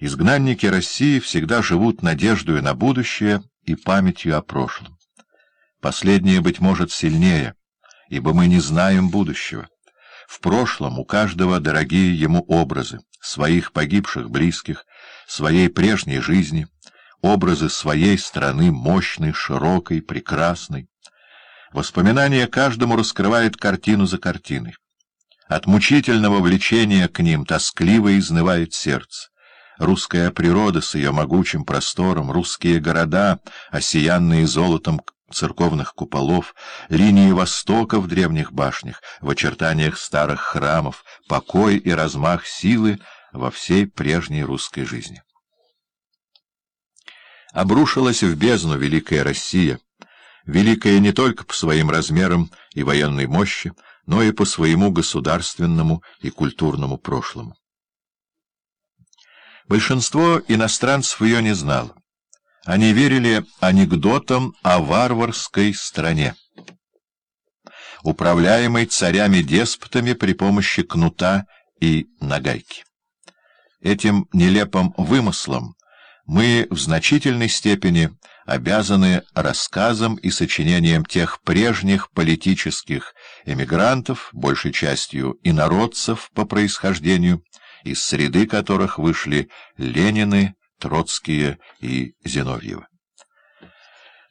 Изгнанники России всегда живут надеждою на будущее и памятью о прошлом. Последнее, быть может, сильнее, ибо мы не знаем будущего. В прошлом у каждого дорогие ему образы, своих погибших близких, своей прежней жизни, образы своей страны мощной, широкой, прекрасной. Воспоминание каждому раскрывает картину за картиной. От мучительного влечения к ним тоскливо изнывает сердце. Русская природа с ее могучим простором, русские города, осиянные золотом церковных куполов, линии востока в древних башнях, в очертаниях старых храмов, покой и размах силы во всей прежней русской жизни. Обрушилась в бездну Великая Россия, великая не только по своим размерам и военной мощи, но и по своему государственному и культурному прошлому. Большинство иностранцев ее не знало. Они верили анекдотам о варварской стране, управляемой царями-деспотами при помощи кнута и нагайки. Этим нелепым вымыслом мы в значительной степени обязаны рассказам и сочинениям тех прежних политических эмигрантов, большей частью инородцев по происхождению, из среды которых вышли Ленины, Троцкие и Зиновьевы.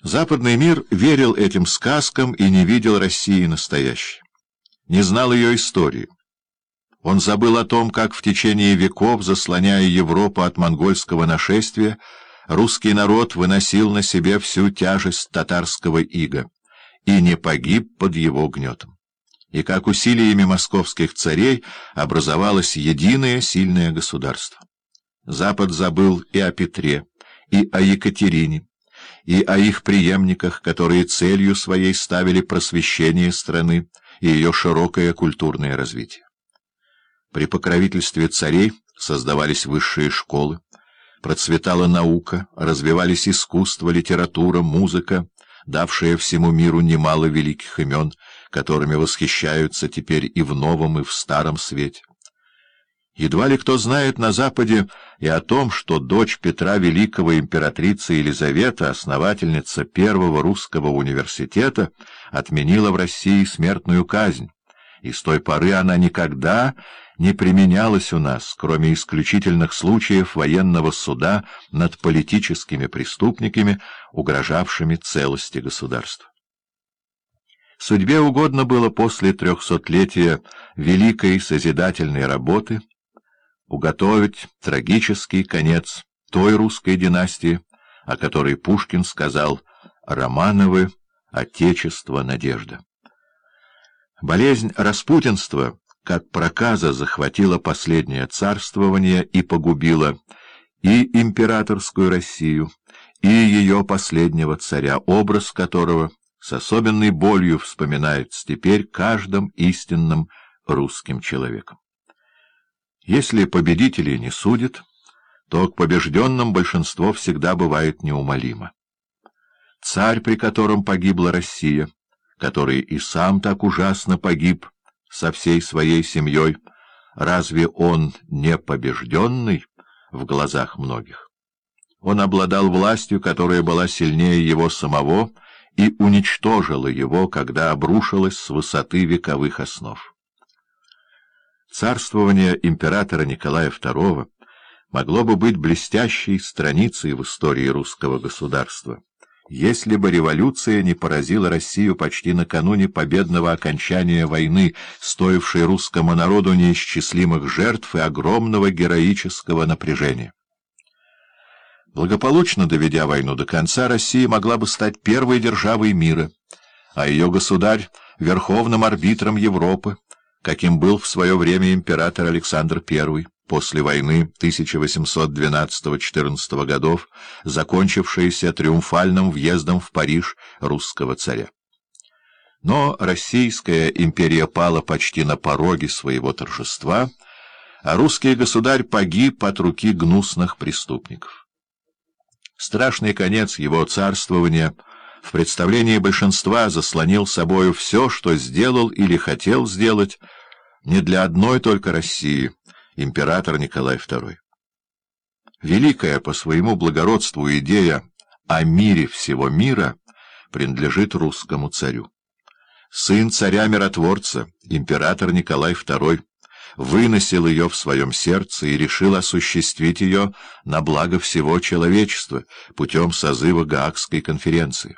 Западный мир верил этим сказкам и не видел России настоящей. Не знал ее истории. Он забыл о том, как в течение веков, заслоняя Европу от монгольского нашествия, русский народ выносил на себе всю тяжесть татарского ига и не погиб под его гнетом и как усилиями московских царей образовалось единое сильное государство. Запад забыл и о Петре, и о Екатерине, и о их преемниках, которые целью своей ставили просвещение страны и ее широкое культурное развитие. При покровительстве царей создавались высшие школы, процветала наука, развивались искусство, литература, музыка, давшая всему миру немало великих имен, которыми восхищаются теперь и в новом, и в старом свете. Едва ли кто знает на Западе и о том, что дочь Петра Великого императрица Елизавета, основательница первого русского университета, отменила в России смертную казнь, и с той поры она никогда не применялась у нас, кроме исключительных случаев военного суда над политическими преступниками, угрожавшими целости государства. Судьбе угодно было после трехсотлетия великой созидательной работы уготовить трагический конец той русской династии, о которой Пушкин сказал «Романовы — Отечество надежда». Болезнь распутинства, как проказа, захватила последнее царствование и погубила и императорскую Россию, и ее последнего царя, образ которого с особенной болью вспоминается теперь каждым истинным русским человеком. Если победителей не судят, то к побежденным большинство всегда бывает неумолимо. Царь, при котором погибла Россия, который и сам так ужасно погиб со всей своей семьей, разве он не побежденный в глазах многих? Он обладал властью, которая была сильнее его самого, и уничтожила его, когда обрушилась с высоты вековых основ. Царствование императора Николая II могло бы быть блестящей страницей в истории русского государства, если бы революция не поразила Россию почти накануне победного окончания войны, стоившей русскому народу неисчислимых жертв и огромного героического напряжения. Благополучно доведя войну до конца, Россия могла бы стать первой державой мира, а ее государь — верховным арбитром Европы, каким был в свое время император Александр I после войны 1812-14 годов, закончившейся триумфальным въездом в Париж русского царя. Но Российская империя пала почти на пороге своего торжества, а русский государь погиб от руки гнусных преступников. Страшный конец его царствования в представлении большинства заслонил собою все, что сделал или хотел сделать не для одной только России император Николай II. великая по своему благородству идея о мире всего мира принадлежит русскому царю. Сын царя-миротворца, император Николай II, выносил ее в своем сердце и решил осуществить ее на благо всего человечества путем созыва Гаагской конференции.